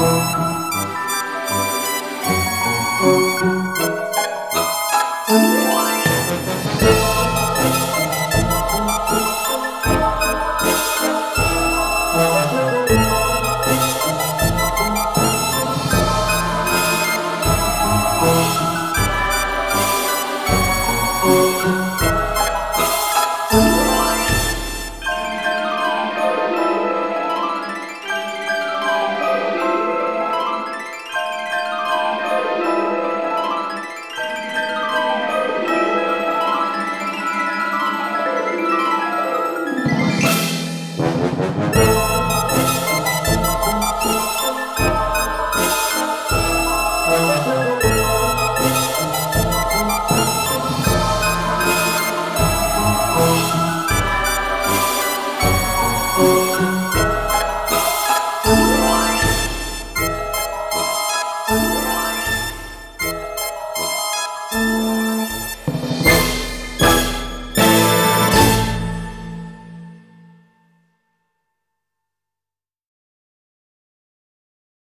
Música